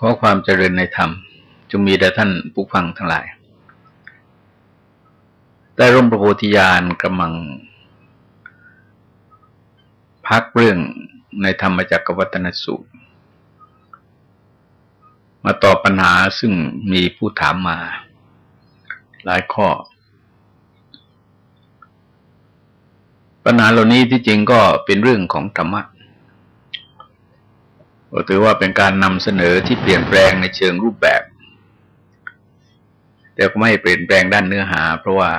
ขอความเจริญในธรรมจงมีแด่ท่านผู้ฟังทั้งหลาย ได้ร่มประโพธิญาณกำลัง พักเรื่องในธรรมจักรวัตนสูตร มาตอบปัญหาซึ่งมีผู้ถามมา หลายข้อ ปัญหาเหล่านี้ที่จริงก็เป็นเรื่องของธรรมะ ก็ถือว่าเป็นการนำเสนอที่เปลี่ยนแปลงในเชิงรูปแบบ แต่ก็ไม่เปลี่ยนแปลงด้านเนื้อหา เพราะว่า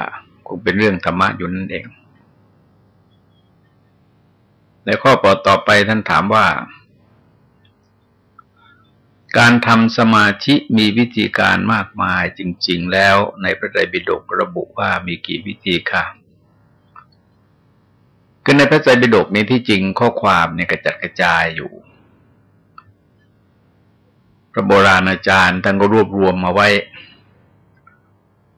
คงเป็นเรื่องธรรมะอยู่นั่นเองในข้อปอต่อไปท่านถามว่า การทำสมาธิมีวิธีการมากมายจริง ๆ แล้วในพระไตรปิฎกระบุว่ามีกี่วิธีค่ะคือในพระไตรปิฎกนี้ที่จริงข้อความเนี่ยกระจัดกระจายอยู่ ระโบราณอาจารย์ท่านก็รวบรวมมาไว้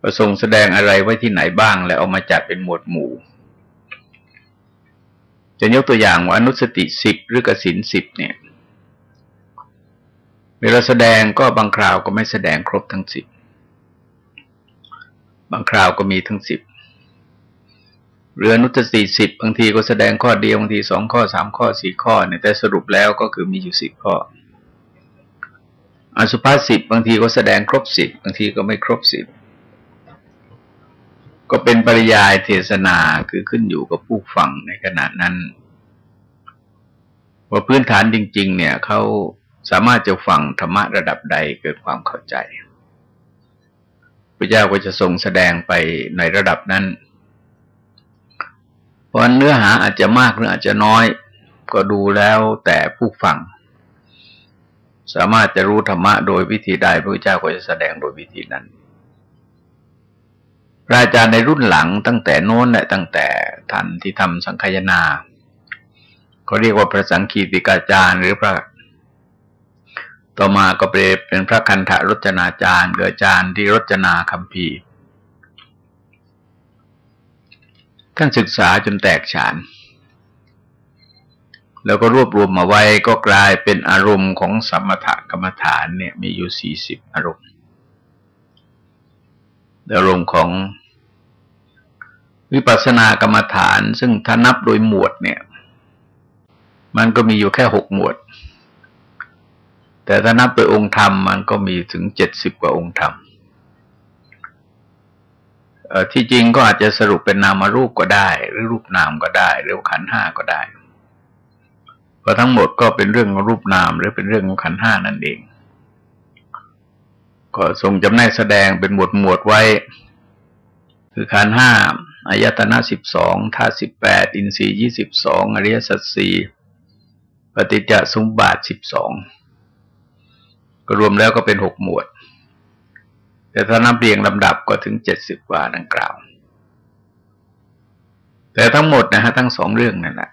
ประสงค์แสดงอะไรไว้ที่ไหนบ้าง แล้วเอามาจัดเป็นหมวดหมู่ จะยกตัวอย่างว่าอนุสติสิบหรือกสินสิบเนี่ยเวลาแสดงก็บางคราวก็ไม่แสดงครบทั้งสิบบางคราวก็มีทั้งสิบเรือนุตติสิบบางทีก็แสดงข้อเดียวบางทีสองข้อสามข้อสี่ข้อเนี่ยแต่สรุปแล้วก็คือมีอยู่สิบข้อ อสุภาษิตบางทีก็แสดงครบสิบบางทีก็ไม่ครบสิบก็เป็นปริยายเทศนาคือขึ้นอยู่กับผู้ฟังในขณะนั้น ว่าพื้นฐานจริง ๆ เนี่ยเขาสามารถจะฟังธรรมะระดับใดเกิดความเข้าใจพระเจ้าก็จะทรงแสดงไปในระดับนั้น เพราะเนื้อหาอาจจะมากหรืออาจจะน้อย ก็ดูแล้วแต่ผู้ฟัง สามารถจะรู้ธรรมะโดยวิธีใดพระเจ้าก็จะแสดงโดยวิธีนั้นพระอาจารย์ในรุ่นหลังตั้งแต่โน้นและตั้งแต่ท่านที่ทำสังคายนาก็เรียกว่าพระสังคีติกาจารย์หรือพระ ต่อมาก็เป็นพระคันธรจนาจารย์เกิดอาจารย์ที่รจนาคำพีท่านศึกษาจนแตกฉาน แล้วก็รวบรวมมาไว้ก็กลายเป็นอารมณ์ของสมถกรรมฐานเนี่ยมีอยู่สี่สิบอารมณ์ อารมณ์ของวิปัสสนากรรมฐาน ซึ่งถ้านับโดยหมวดเนี่ย มันก็มีอยู่แค่หกหมวด แต่ถ้านับโดยองค์ธรรม มันก็มีถึงเจ็ดสิบกว่าองค์ธรรมที่จริงก็อาจจะสรุปเป็นนามรูปก็ได้ หรือรูปนามก็ได้ หรือขันห้าก็ได้ เพราะทั้งหมดก็เป็นเรื่องรูปนาม หรือเป็นเรื่องของขันห้านั่นเอง ก็ทรงจำแนกแสดงเป็นหมวดหมวดไว้ คือขันห้าอายตนะสิบสองธาตุสิบแปดอินทรีย์ยี่สิบสองอริยสัจสี่ปฏิจจสมบาทสิบสองก็รวมแล้วก็เป็นหกหมวด แต่ถ้านับเรียงลำดับก็ถึงเจ็ดสิบกว่าดังกล่าว แต่ทั้งหมดนะฮะทั้งสองเรื่องนั่นแหละ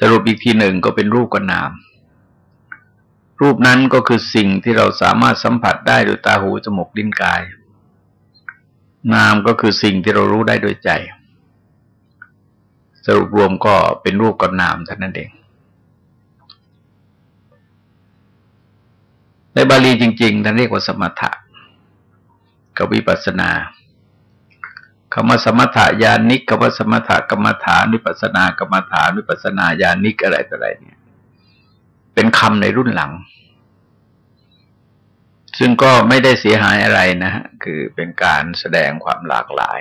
สรุปอีกทีหนึ่งก็เป็นรูปกับนาม รูปนั้นก็คือสิ่งที่เราสามารถสัมผัสได้โดยตาหูจมูกลิ้นกาย นามก็คือสิ่งที่เรารู้ได้โดยใจ สรุปรวมก็เป็นรูปกับนามเท่านั้นเองในบาลีจริงๆท่านเรียกว่าสมถะกับวิปัสสนา คำว่าสมถะญาณิกคำว่าสมถะกรรมฐานวิปัสนากรรมฐานวิปัสนาญาณิกอะไรต่ออะไรเนี่ย เป็นคำในรุ่นหลัง ซึ่งก็ไม่ได้เสียหายอะไรนะฮะคือเป็นการแสดงความหลากหลาย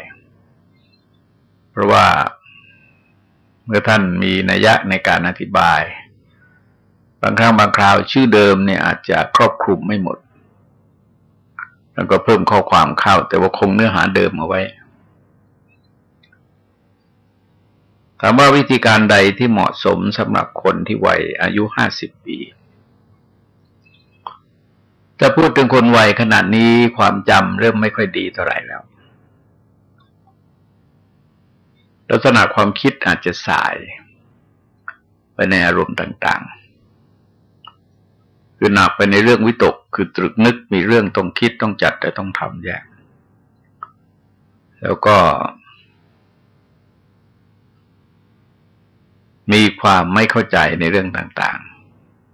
เพราะว่าเมื่อท่านมีนัยยะในการอธิบาย บางครั้งบางคราวชื่อเดิมเนี่ยอาจจะครอบคลุมไม่หมด แล้วก็เพิ่มข้อความเข้า แต่ว่าคงเนื้อหาเดิมเอาไว้ ถามว่าวิธีการใดที่เหมาะสมสำหรับคนที่วัยอายุห้าสิบปีจะพูดถึงคนวัยขนาดนี้ความจำเริ่มไม่ค่อยดีเท่าไหร่แล้ว ลักษณะความคิดอาจจะสาย ไปในอารมณ์ต่างๆ คือหนักไปในเรื่องวิตก คือตรึกนึกมีเรื่องต้องคิดต้องจัดแต่ต้องทำแยก แล้วก็ มีความไม่เข้าใจในเรื่องต่าง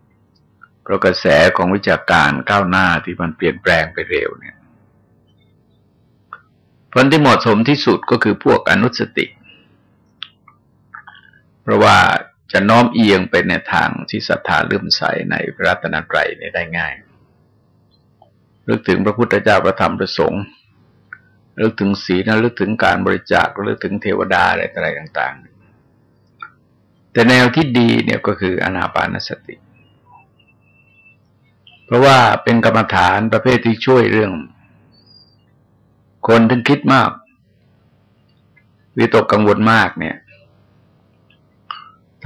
ๆ เพราะกระแสของวิชาการก้าวหน้าที่มันเปลี่ยนแปลงไปเร็วเนี่ยผลที่เหมาะสมที่สุดก็คือพวกอนุสติ เพราะว่าจะน้อมเอียงไปในทางที่ศรัทธาเลื่อมใสในพระรัตนตรัยได้ง่ายนึกถึงพระพุทธเจ้าพระธรรมพระสงฆ์นึกถึงศีลนึกถึงการบริจาคนึกถึงเทวดาอะไรต่างๆ แต่แนวที่ดีเนี่ยก็คืออนาปานสติ เพราะว่าเป็นกรรมฐานประเภทที่ช่วยเรื่อง คนถึงคิดมาก วิตกกังวลมากเนี่ย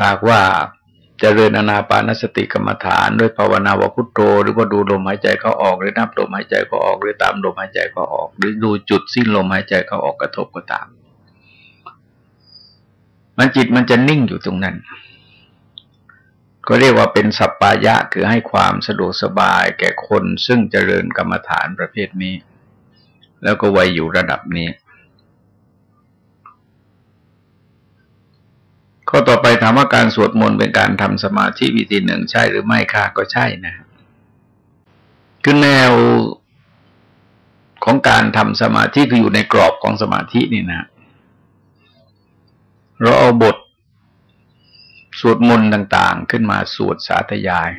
หากว่าจเจริญอนาปานสติกรรมฐานด้วยภาวนาวพุทโธหรือว่าดูลมหายใจเขาออกหรือนับลมหายใจเขาออกหรือตามลมหายใจเขาออก หรือดูจุดสิ้นลมหายใจเขาออกกระทบก็ตาม มันจิตมันจะนิ่งอยู่ตรงนั้น ก็เรียกว่าเป็นสัปปายะคือให้ความสะดวกสบายแก่คนซึ่งเจริญกรรมฐานประเภทนี้ แล้วก็ไวอยู่ระดับนี้ ข้อต่อไปถามว่าการสวดมนต์เป็นการทำสมาธิวิธีหนึ่งใช่หรือไม่ค่ะก็ใช่นะคือแนวของการทำสมาธิคืออยู่ในกรอบของสมาธินี่นะ เราเอาบท สวดมนต์ต่างๆ ขึ้นมาสวดสาธยาย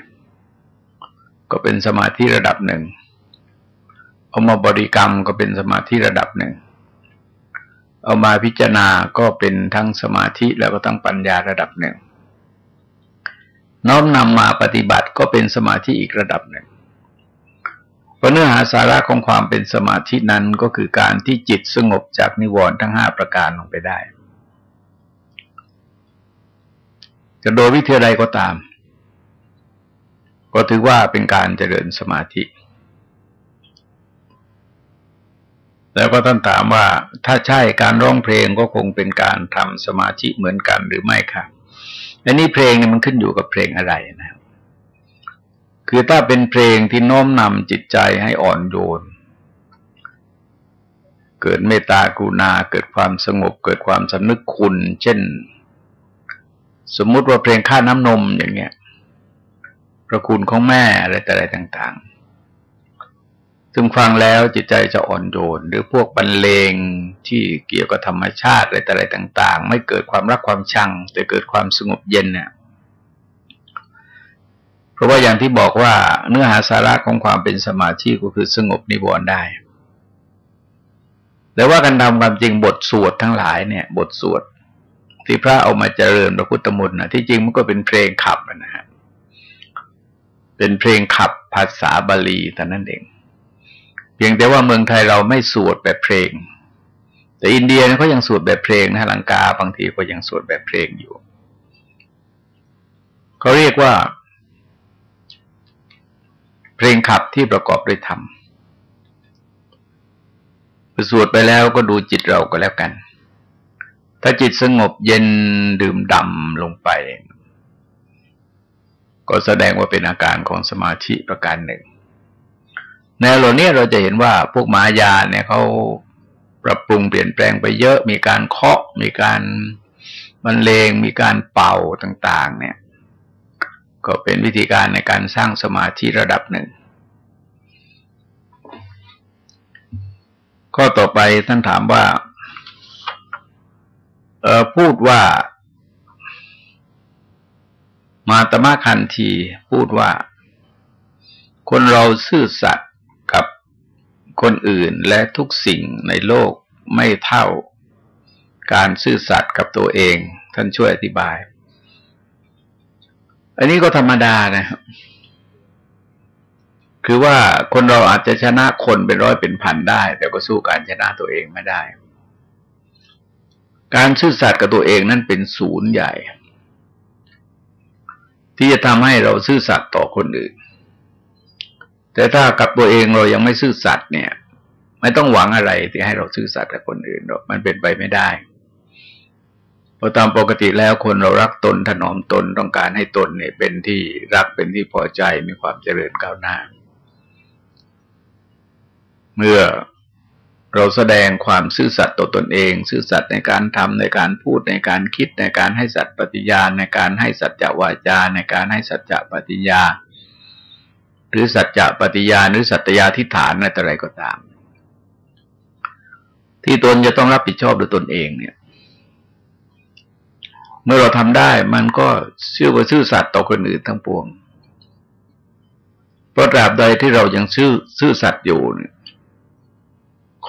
ก็เป็นสมาธิระดับหนึ่งเอามาบริกรรมก็เป็นสมาธิระดับหนึ่ง เอามาพิจารณาก็เป็นทั้งสมาธิแล้วก็ทั้งปัญญาระดับหนึ่ง น้อมนำมาปฏิบัติก็เป็นสมาธิอีกระดับหนึ่งเพราะเนื้อหาสาระของความเป็นสมาธินั้นก็คือการที่จิตสงบจากนิวรณ์ทั้งห้าประการลงไปได้ จะโดยวิธีใดก็ตาม ก็ถือว่าเป็นการเจริญสมาธิ แล้วก็ท่านถามว่าถ้าใช่การร้องเพลงก็คงเป็นการทำสมาธิเหมือนกันหรือไม่ครับอันนี้เพลงเนี่ยมันขึ้นอยู่กับเพลงอะไรนะคือถ้าเป็นเพลงที่โน้มนำจิตใจให้อ่อนโยน เกิดเมตตากรุณา เกิดความสงบ เกิดความสำนึกคุณ เช่น สมมุติว่าเพลงค่าน้ำนมอย่างเงี้ยพระคุณของแม่อะไรแต่อะไรต่างๆ ซึ่งฟังแล้วจิตใจจะอ่อนโยน หรือพวกบรรเลงที่เกี่ยวกับธรรมชาติอะไรแต่อะไรต่าง ๆ ไม่เกิดความรักความชัง แต่เกิดความสงบเย็นเนี่ยเพราะว่าอย่างที่บอกว่าเนื้อหาสาระของความเป็นสมาธิก็คือสงบนิวรณ์ได้แต่ว่าการทำความจริงบทสวดทั้งหลายเนี่ย บทสวด ที่พระเอามาเจริญพระพุทธมนต์นะที่จริงมันก็เป็นเพลงขับนะฮะเป็นเพลงขับภาษาบาลีแต่นั่นเอง เพียงแต่ว่าเมืองไทยเราไม่สวดแบบเพลง แต่อินเดียเขายังสวดแบบเพลงนะลังกาบางทีก็ยังสวดแบบเพลงอยู่เขาเรียกว่า เพลงขับที่ประกอบด้วยธรรมสวดไปแล้วก็ดูจิตเราก็แล้วกัน ถ้าจิตสงบเย็นดื่มดำลงไป ก็แสดงว่าเป็นอาการของสมาธิประการหนึ่งแนหลนี้เราจะเห็นว่าพวกมายาเนี่ยเขาปรับปรุงเปลี่ยนแปลงไปเยอะ มีการเคาะ มีการบรรเลง มีการเป่าต่าง ๆ เนี่ย ก็เป็นวิธีการในการสร้างสมาธิระดับหนึ่ง ข้อต่อไปท่านถามว่า พูดว่า มาตมะคันทีพูดว่า คนเราซื่อสัตย์กับคนอื่นและทุกสิ่งในโลกไม่เท่าการซื่อสัตย์กับตัวเอง ท่านช่วยอธิบาย อันนี้ก็ธรรมดานะครับ คือว่าคนเราอาจจะชนะคนเป็นร้อยเป็นพันได้ แต่ก็สู้การชนะตัวเองไม่ได้ การซื่อสัตย์กับตัวเองนั่นเป็นศูนย์ใหญ่ ที่จะทำให้เราซื่อสัตย์ต่อคนอื่น แต่ถ้ากับตัวเองเรายังไม่ซื่อสัตย์เนี่ย ไม่ต้องหวังอะไรที่ให้เราซื่อสัตย์กับคนอื่นหรอกมันเป็นไปไม่ได้เพราะตามปกติแล้วคนเรารักตนถนอมตนต้องการให้ตนเนี่ย เป็นที่รักเป็นที่พอใจมีความเจริญก้าวหน้า เมื่อ เราแสดงความซื่อสัตย์ต่อตนเอง ซื่อสัตย์ในการทำในการพูดในการคิดในการให้สัตย์ปฏิญาณในการให้สัจจวาจา ในการให้สัจจปฏิญา หรือสัจจปฏิญาหรือสัตยาธิฐานอะไรก็ตาม ที่ตนจะต้องรับผิดชอบด้วยตนเองเนี่ย เมื่อเราทำได้มันก็เชื่อว่าซื่อสัตย์ต่อคนอื่นทั้งปวงเพราะตราบใดที่เรายังซื่อซื่อสัตย์อยู่เนี่ย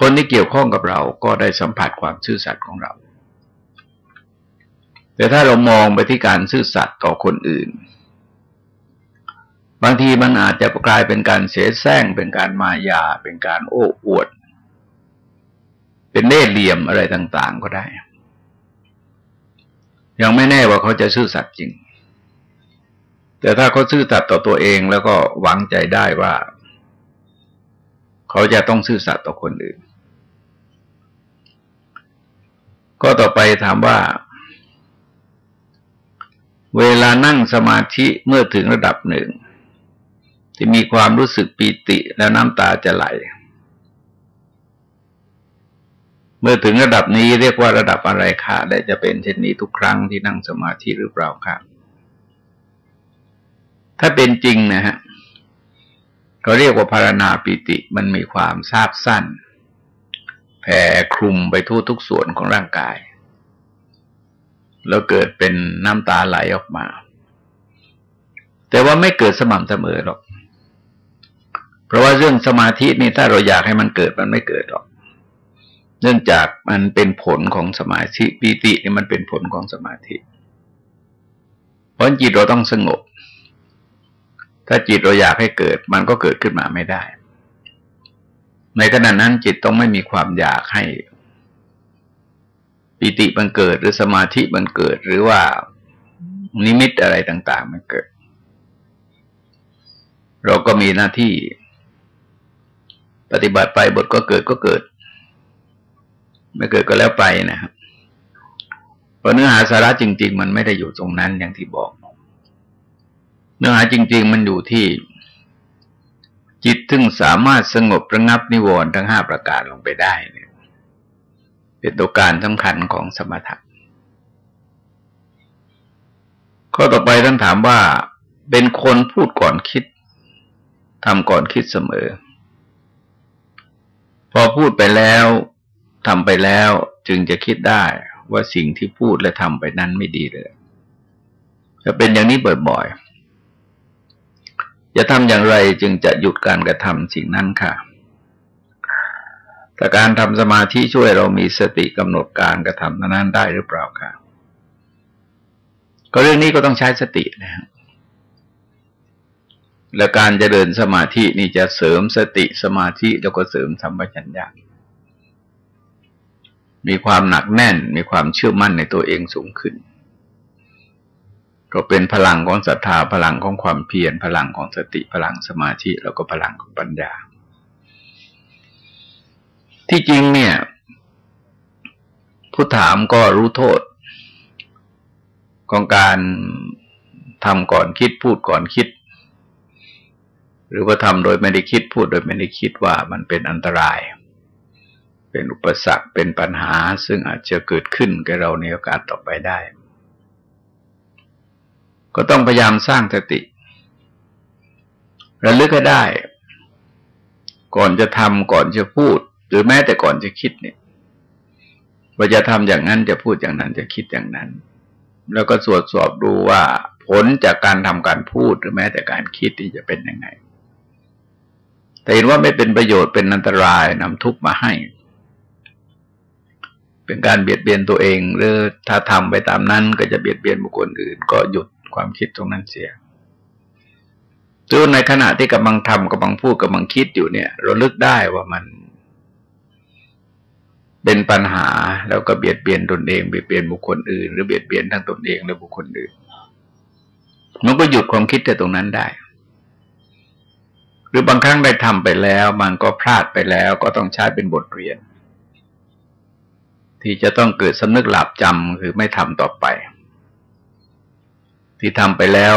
คนที่เกี่ยวข้องกับเราก็ได้สัมผัสความซื่อสัตย์ของเรา แต่ถ้าเรามองไปที่การซื่อสัตย์ต่อคนอื่น บางทีมันอาจจะกลายเป็นการเสียแซงเป็นการมายา เป็นการโอ้อวด เป็นเล่ห์เหลี่ยมอะไรต่าง ๆ ก็ได้ ยังไม่แน่ว่าเขาจะซื่อสัตย์จริง แต่ถ้าเขาซื่อสัตย์ต่อตัวเองแล้วก็หวังใจได้ว่า เขาจะต้องซื่อสัตย์ต่อคนอื่น ก็ต่อไปถามว่า เวลานั่งสมาธิเมื่อถึงระดับหนึ่งที่มีความรู้สึกปีติแล้วน้ำตาจะไหล เมื่อถึงระดับนี้เรียกว่าระดับอะไรคะและจะเป็นเช่นนี้ทุกครั้งที่นั่งสมาธิหรือเปล่าครับถ้าเป็นจริงนะฮะ เราเรียกว่าพารณาปิติมันมีความซาบสั้นแผ่คลุมไปทั่วทุกส่วนของร่างกาย แล้วเกิดเป็นน้ำตาไหลออกมา แต่ว่าไม่เกิดสม่ำเสมอหรอก เพราะว่าเรื่องสมาธินี่ถ้าเราอยากให้มันเกิดมันไม่เกิดหรอก เนื่องจากมันเป็นผลของสมาธิปิตินี่มันเป็นผลของสมาธิ เพราะจิตเราต้องสงบ ถ้าจิตเราอยากให้เกิด มันก็เกิดขึ้นมาไม่ได้ ในขณะนั้นจิตต้องไม่มีความอยากให้ปิติมันเกิดหรือสมาธิมันเกิด หรือว่านิมิตอะไรต่าง ๆ มันเกิด เราก็มีหน้าที่ ปฏิบัติไปบทก็เกิดก็เกิด ไม่เกิดก็แล้วไปนะครับเพราะเนื้อหาสาระจริง ๆ มันไม่ได้อยู่ตรงนั้นอย่างที่บอก เนื้อหาจริง ๆ มันอยู่ที่จิตถึงสามารถสงบระงับนิวรณ์ทั้งห้าประการลงไปได้เนี่ยเป็นตัวการสำคัญของสมถะข้อต่อไปท่านถามว่าเป็นคนพูดก่อนคิดทำก่อนคิดเสมอ พอพูดไปแล้วทำไปแล้วจึงจะคิดได้ว่าสิ่งที่พูดและทำไปนั้นไม่ดีเลยจะเป็นอย่างนี้บ่อยๆ จะทำอย่างไรจึงจะหยุดการกระทำสิ่งนั้นค่ะ แต่การทำสมาธิช่วยเรามีสติกำหนดการกระทำนั้นได้หรือเปล่าค่ะ ก็เรื่องนี้ก็ต้องใช้สตินะครับและการจะเดินสมาธินี่จะเสริมสติสมาธิแล้วก็เสริมสัมปชัญญะมีความหนักแน่น มีความเชื่อมั่นในตัวเองสูงขึ้น ก็เป็นพลังของศรัทธาพลังของความเพียรพลังของสติพลังสมาธิ แล้วก็พลังของปัญญา ที่จริงเนี่ย ผู้ถามก็รู้โทษ ของการทำก่อนคิดพูดก่อนคิด หรือว่าทำโดยไม่ได้คิดพูดโดยไม่ได้คิดว่ามันเป็นอันตราย เป็นอุปสรรคเป็นปัญหา ซึ่งอาจจะเกิดขึ้นกับเราในโอกาสต่อไปได้ ก็ต้องพยายามสร้างสติ ระลึกให้ได้ ก่อนจะทำก่อนจะพูด หรือแม้แต่ก่อนจะคิดเนี่ยว่าจะทำอย่างนั้นจะพูดอย่างนั้นจะคิดอย่างนั้น แล้วก็ตรวจสอบดูว่า ผลจากการทำการพูดหรือแม้แต่การคิดที่จะเป็นยังไง แต่เห็นว่าไม่เป็นประโยชน์เป็นอันตรายนำทุกข์มาให้ เป็นการเบียดเบียนตัวเอง หรือถ้าทำไปตามนั้น ก็จะเบียดเบียนบุคคลอื่น ก็หยุด ความคิดตรงนั้นเสียตัวในขณะที่กำลังทำกำลังพูดกำลังคิดอยู่เนี่ย เราลึกได้ว่ามัน เป็นปัญหาแล้วก็เบียดเบียนตนเองเบียดเบียนบุคคลอื่น หรือเบียดเบียนทั้งตนเองและบุคคลอื่น มันก็หยุดความคิดแต่ตรงนั้นได้ หรือบางครั้งได้ทำไปแล้ว มันก็พลาดไปแล้วก็ต้องใช้เป็นบทเรียน ที่จะต้องเกิดสำนึกหลับจำคือไม่ทำต่อไป ที่ทำไปแล้ว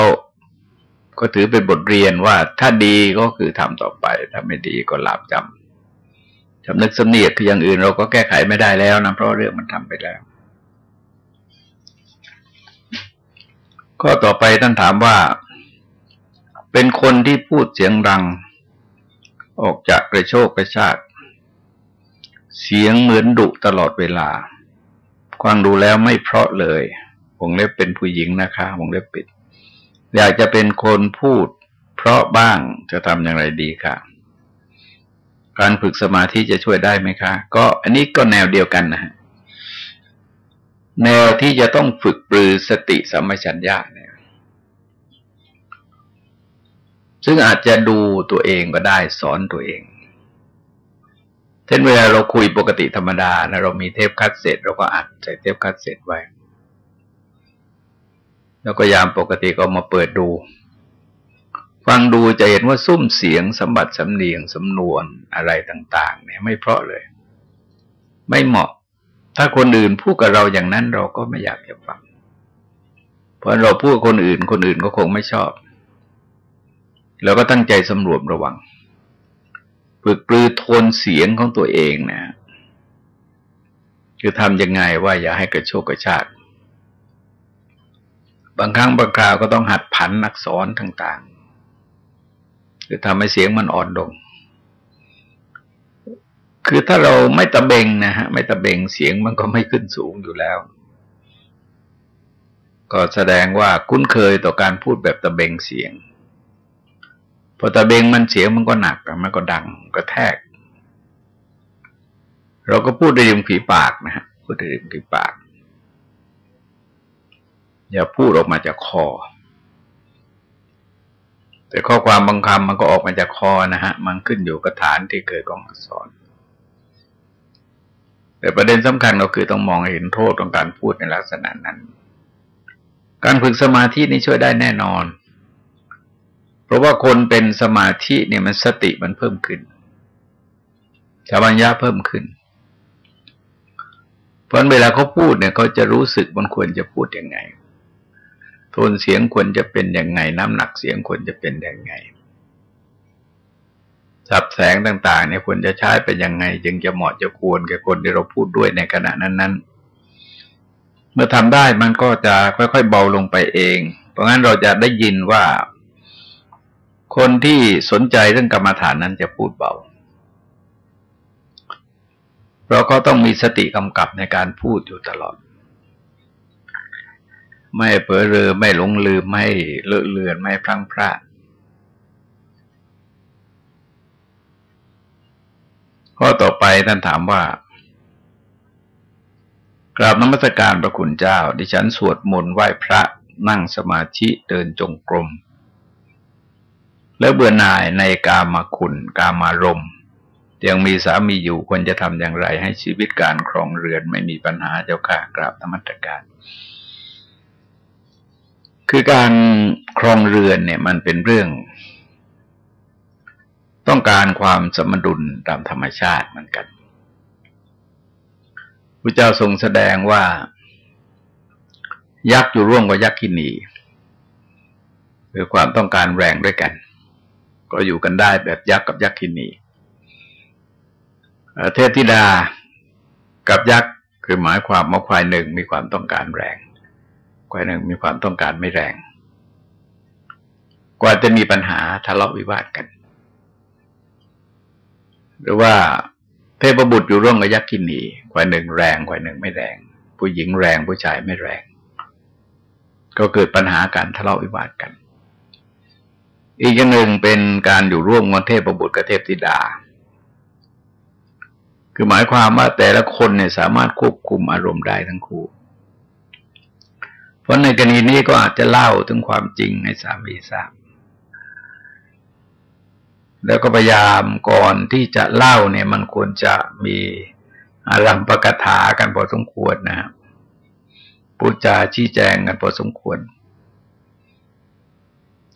ก็ถือเป็นบทเรียนว่าถ้าดีก็คือทำต่อไป ถ้าไม่ดีก็ลาบจำจำนึกสำเนียกคืออย่างอื่นเราก็แก้ไขไม่ได้แล้วนะเพราะเรื่องมันทำไปแล้วข้อต่อไปท่านถามว่า เป็นคนที่พูดเสียงดัง ออกจากกระโชกกระชากเสียงเหมือนดุตลอดเวลาฟังดูแล้วไม่เพราะเลย วงเล็บเป็นผู้หญิงนะคะวงเล็บปิด อยากจะเป็นคนพูด เพราะบ้างจะทำอย่างไรดีคะการฝึกสมาธิจะช่วยได้ไหมคะ ก็อันนี้ก็แนวเดียวกันนะฮะแนวที่จะต้องฝึกปรือสติสัมปชัญญะเนี่ยซึ่งอาจจะดูตัวเองก็ได้สอนตัวเอง เช่นเวลาเราคุยปกติธรรมดานะเรามีเทปคัดเสร็จเราก็อัดใส่เทปคัดเสร็จไว้ แล้วก็ยามปกติก็มาเปิดดู ฟังดูจะเห็นว่าซุ้มเสียงสมบัติสำเนียงสำนวนอะไรต่าง ๆ เนี่ยไม่เพราะเลย ไม่เหมาะ ถ้าคนอื่นพูดกับเราอย่างนั้นเราก็ไม่อยากจะฟัง เพราะเราพูดคนอื่น คนอื่นก็คงไม่ชอบเราก็ตั้งใจสำรวมระวังฝึกปลือโทนเสียงของตัวเองนะคือทำยังไงว่าอย่าให้กระโชกกระชาก บางครั้งบางคราวก็ต้องหัดผันนักสอนต่างๆ คือทำให้เสียงมันอ่อนลง คือถ้าเราไม่ตะเบงนะฮะ ไม่ตะเบงเสียงมันก็ไม่ขึ้นสูงอยู่แล้ว ก็แสดงว่าคุ้นเคยต่อการพูดแบบตะเบงเสียง พอตะเบงมันเสียงมันก็หนัก มันก็ดังก็แทก เราก็พูดได้ยิมฝีปากนะฮะ พูดได้ยิมฝีปาก อย่าพูดออกมาจากคอ แต่ข้อความบางคำมันก็ออกมาจากคอนะฮะ มันขึ้นอยู่กับฐานที่เกิดของอักษร แต่ประเด็นสำคัญก็คือต้องมองเห็นโทษของการพูดในลักษณะนั้น การฝึกสมาธินี่ช่วยได้แน่นอน เพราะว่าคนเป็นสมาธิเนี่ยมันสติมันเพิ่มขึ้นสมัญญาเพิ่มขึ้นเพราะเวลาเขาพูดเนี่ยเขาจะรู้สึกมันควรจะพูดยังไง ทนเสียงควรจะเป็นอยังไง น้ำหนักเสียงควรจะเป็นอยังไงสับแสงต่าง ๆ เนี่ยควรจะใช้เป็นยังไง จึงจะเหมาะจะควรแก่คนที่เราพูดด้วยในขณะนั้น ๆ เมื่อทำได้มันก็จะค่อยๆเบาลงไปเอง เพราะงั้นเราจะได้ยินว่า คนที่สนใจเรื่องกรรมฐานนั้นจะพูดเบา เราก็ต้องมีสติกำกับในการพูดอยู่ตลอด ไม่เผลอเรอไม่หลงลืมไม่เลอะเลือนไม่พลั้งพลาดข้อต่อไปท่านถามว่ากราบนมัสการพระคุณเจ้า ดิฉันสวดมนต์ไหว้พระนั่งสมาธิเดินจงกรม แล้วเบื่อหน่ายในกามาคุณกามารมยังมีสามีอยู่ควรจะทำอย่างไร ให้ชีวิตการครองเรือนไม่มีปัญหาเจ้าค่ะกราบธรรมตการ คือการครองเรือนเนี่ยมันเป็นเรื่อง ต้องการความสมดุลตามธรรมชาติเหมือนกันพระเจ้าทรงแสดงว่า ยักษ์อยู่ร่วมกับยักษ์กินีคือความต้องการแรงด้วยกัน ก็อยู่กันได้แบบยักษ์กับยักษ์คินีเทพธิดากับยักษ์คือหมายความว่าควายหนึ่งมีความต้องการแรง ควาหนึ่งมีความต้องการไม่แรง กว่าจะมีปัญหาทะเลาะวิวาทกัน หรือว่าเทพบุตรอยู่ร่วมกับยักษ์กินีควาหนึ่งแรงควาหนึ่งไม่แรง ผู้หญิงแรงผู้ชายไม่แรง ก็เกิดปัญหาการทะเลาะวิวาทกัน อีกอย่างหนึ่งเป็นการอยู่ร่วมกันเทพประบุตรกับเทพธิดา คือหมายความว่าแต่ละคนเนี่ยสามารถควบคุมอารมณ์ได้ทั้งคู่ เพราะในกรณีนี้ก็อาจจะเล่าถึงความจริงให้สามีทราบแล้วก็พยายามก่อนที่จะเล่าเนี่ยมันควรจะมีอารมณ์ประกถากันพอสมควรนะครับพูดจาชี้แจงกันพอสมควร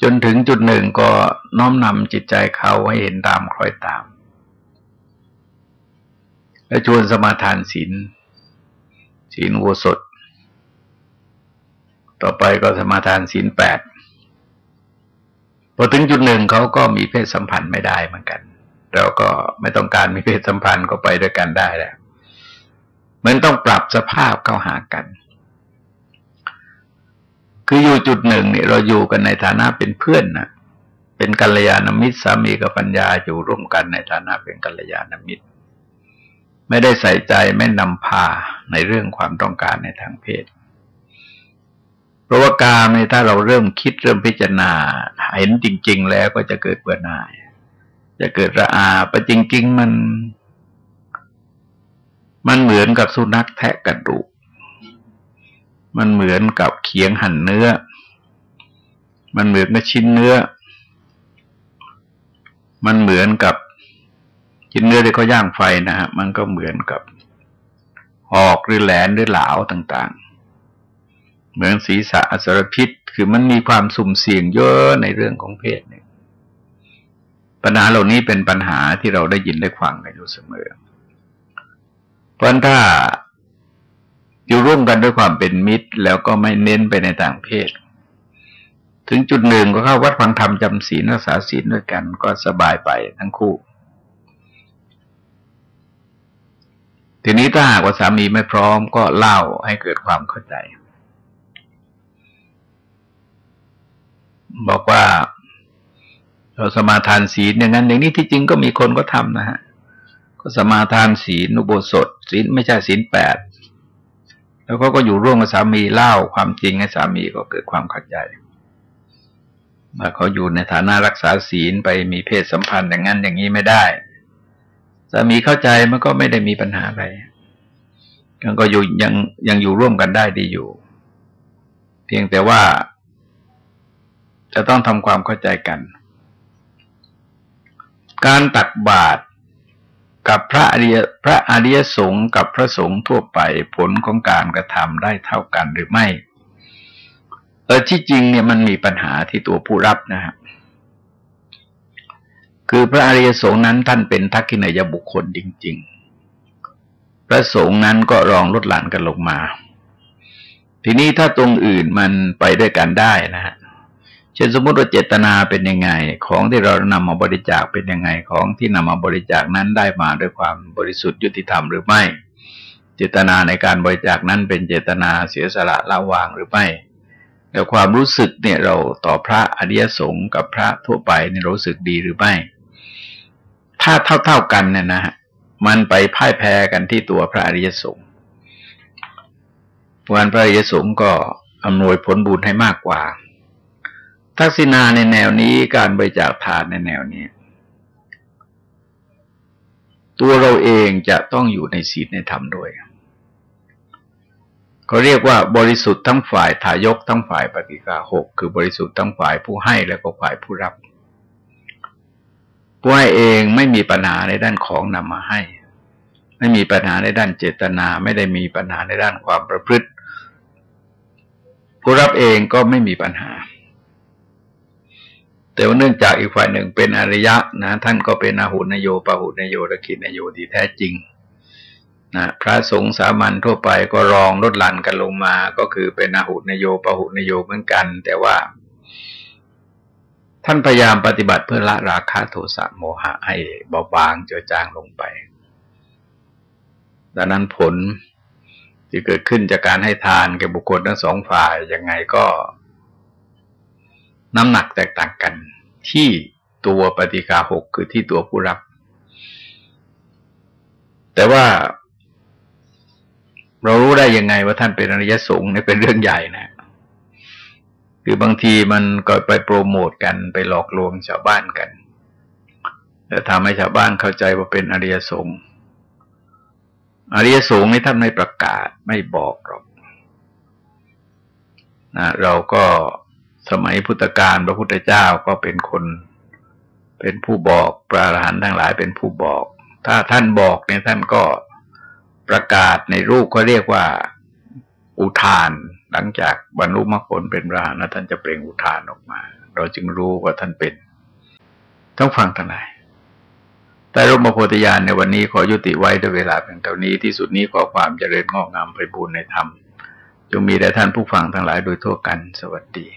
จนถึงจุดหนึ่งก็น้อมนำจิตใจเขาให้เห็นตามคล้อยตาม และชวนสมาทานศีลศีลโวสด ต่อไปก็สมาทานศีลแปดพอถึงจุดหนึ่งเขาก็มีเพศสัมพันธ์ไม่ได้เหมือนกันเราก็ไม่ต้องการมีเพศสัมพันธ์ก็ไปด้วยกันได้แล้วมันต้องปรับสภาพเข้าหากัน คืออยู่จุดหนึ่งเนี่ยเราอยู่กันในฐานะเป็นเพื่อนนะเป็นกัลยาณมิตรสามีกับปัญญาอยู่ร่วมกันในฐานะเป็นกัลยาณมิตร ไม่ได้ใส่ใจไม่นำพาในเรื่องความต้องการในทางเพศ ราะว่าการในถ้าเราเริ่มคิดเริ่มพิจารณา เห็นจริง ๆ แล้วก็จะเกิดเบื่อหน่าย จะเกิดระอาปจริง ๆ มัน มันเหมือนกับสุนัขแทะกระดูก มันเหมือนกับเขียงหั่นเนื้อ มันเหมือนกับชิ้นเนื้อ มันเหมือนกับชิ้นเนื้อที่เขาย่างไฟนะฮะมันก็เหมือนกับหอกหรือแหลนหรือเหลาต่าง ๆ เหมือนศีรษะอสรพิษ คือมันมีความสุ่มเสี่ยงเยอะในเรื่องของเพศเนี่ยปัญหาเหล่านี้เป็นปัญหาที่เราได้ยินได้ฟังกันอยู่เสมอ เพราะถ้าอยู่ร่วมกันด้วยความเป็นมิตร แล้วก็ไม่เน้นไปในต่างเพศ ถึงจุดหนึ่งก็เข้าวัดฟังธรรมจำศีลรักษาศีลด้วยกันก็สบายไปทั้งคู่ ทีนี้ถ้าหากว่าสามีไม่พร้อมก็เล่าให้เกิดความเข้าใจ บอกว่าเราสมาทานศีลอย่างนั้นอย่างนี้ที่จริงก็มีคนก็ทำนะฮะก็สมาทานศีลอุโบสถศีลไม่ใช่ศีลแปดแล้วก็ก็อยู่ร่วมกับสามีเล่าความจริงให้สามีก็เกิดความข้าใจว่าเขาอยู่ในฐานะรักษาศีลไปมีเพศสัมพันธ์อย่างนั้นอย่างนี้ไม่ได้สามีเข้าใจมันก็ไม่ได้มีปัญหาอะไรยังก็อยู่ยังยังอยู่ร่วมกันได้ดีอยู่ เพียงแต่ว่า จะต้องทำความเข้าใจกัน การตักบาตรกับพระอริยพระอริยสงฆ์กับพระสงฆ์ทั่วไปผลของการกระทำได้เท่ากันหรือไม่ เออที่จริงเนี่ยมันมีปัญหาที่ตัวผู้รับนะฮะคือพระอริยสงฆ์นั้นท่านเป็นทักขินายบุคคลจริง ๆ พระสงฆ์นั้นก็รองลดหลั่นกันลงมา ทีนี้ถ้าตรงอื่นมันไปด้วยกันได้นะฮะ เช่นสมมติว่าเจตนาเป็นยังไง ของที่เรานำมาบริจาคเป็นยังไงของที่นำมาบริจาคนั้นได้มาด้วยความบริสุทธิ์ยุติธรรมหรือไม่ เจตนาในการบริจาคนั้นเป็นเจตนาเสียสละละวางหรือไม่แต่ความรู้สึกเนี่ยเราต่อพระอริยสงฆ์กับพระทั่วไปเนี่ยรู้สึกดีหรือไม่ ถ้าเท่าๆกันเนี่ยนะฮะมันไปพ่ายแพ้กันที่ตัวพระอริยสงฆ์วันพระอริยสงฆ์ก็อำนวยผลบุญให้มากกว่า ทักษิณาในแนวนี้การบริจาคทานในแนวนี้ ตัวเราเองจะต้องอยู่ในศีลในธรรมด้วยเขาเรียกว่าบริสุทธิ์ทั้งฝ่ายทายกทั้งฝ่ายปฏิกาหกคือบริสุทธิ์ทั้งฝ่ายผู้ให้และก็ฝ่ายผู้รับผู้ให้เองไม่มีปัญหาในด้านของนำมาให้ ไม่มีปัญหาในด้านเจตนา ไม่ได้มีปัญหาในด้านความประพฤติ ผู้รับเองก็ไม่มีปัญหา แต่ว่าเนื่องจากอีกฝ่ายหนึ่งเป็นอริยะนะท่านก็เป็นอาหุนโยปะหุนโยและกินโยที่แท้จริงนะพระสงฆ์สามัญทั่วไปก็รองลดหลั่นกันลงมา ก็คือเป็นอาหุนโยปหุนโยเหมือนกัน แต่ว่า ท่านพยายามปฏิบัติเพื่อละราคะโทสะโมหะให้เบาบางเจือจางลงไป ดังนั้นผลที่เกิดขึ้นจากการให้ทานแก่บุคคลทั้งสองฝ่ายยังไงก็ น้ำหนักแตกต่างกันที่ตัวปฏิกาหกคือที่ตัวผู้รับ แต่ว่า เรารู้ได้ยังไงว่าท่านเป็นอริยสงฆ์เนี่ยเป็นเรื่องใหญ่นะคือบางทีมันก็ไปโปรโมทกันไปหลอกลวงชาวบ้านกันแล้วทำให้ชาวบ้านเข้าใจว่าเป็นอริยสงฆ์อริยสงฆ์นี่ท่านไม่ประกาศไม่บอกหรอกนะเราก็ สมัยพุทธกาลพระพุทธเจ้าก็เป็นคนเป็นผู้บอกพระอรหันต์ทั้งหลายเป็นผู้บอก ถ้าท่านบอกเนี่ยท่านก็ประกาศในรูปก็เรียกว่าอุทาน หลังจากบรรลุมรรคผลเป็นพรานะท่านจะเปล่งอุทานออกมา เราจึงรู้ว่าท่านเป็น ต้องฟังทั้งหลายแต่ร่มโพธิญาณในวันนี้ขอยุติไว้ด้วยเวลาเพียงเท่านี้ที่สุดนี้ขอความเจริญงอกงามไปบูรณนธรรมจงมีแด่ท่านผู้ฟังทั้งหลายโดยทั่วกันสวัสดี